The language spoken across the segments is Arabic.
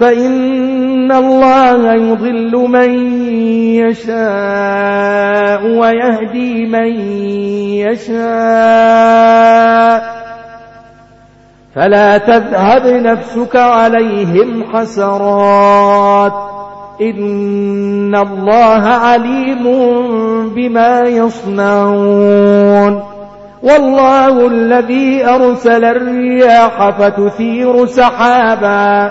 فإن الله يضل من يشاء ويهدي من يشاء. فلا تذهب نفسك عليهم حسرات. إن الله عليم بما يصنعون. والله الذي أرسل الرياح فتثير سحابا.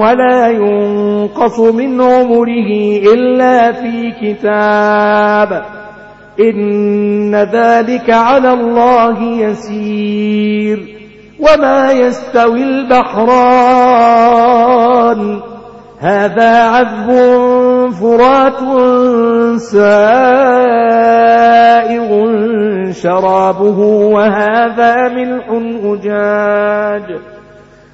ولا ينقص من عمره إلا في كتاب إن ذلك على الله يسير وما يستوي البحران هذا عذب فرات سائغ شرابه وهذا ملح أجاج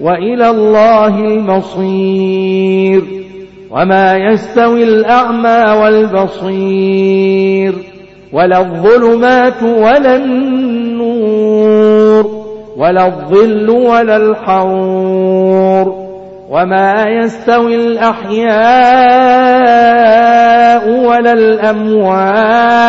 وإلى الله المصير وما يستوي الأعمى والبصير ولا الظلمات ولا النور ولا الظل ولا الحور وما يستوي الأحياء ولا الأموات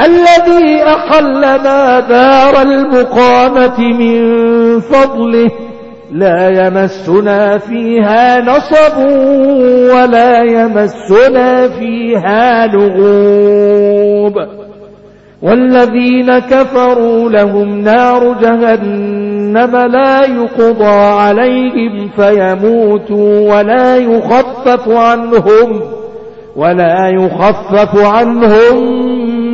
الذي أحلنا دار المقامة من فضله لا يمسنا فيها نصب ولا يمسنا فيها لغوب. والذين كفروا لهم نار جهنم لا يقضى عليهم فيموتوا ولا يخفف عنهم ولا يخفف عنهم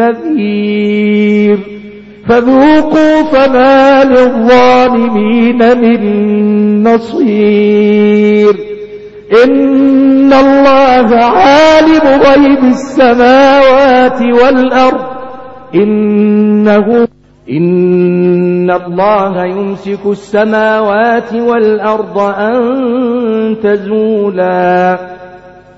النذير فذوقوا فما للظالمين من نصير. إن الله عالم غيب السماوات والأرض. إنه إن الله يمسك السماوات والأرض أن تزولا.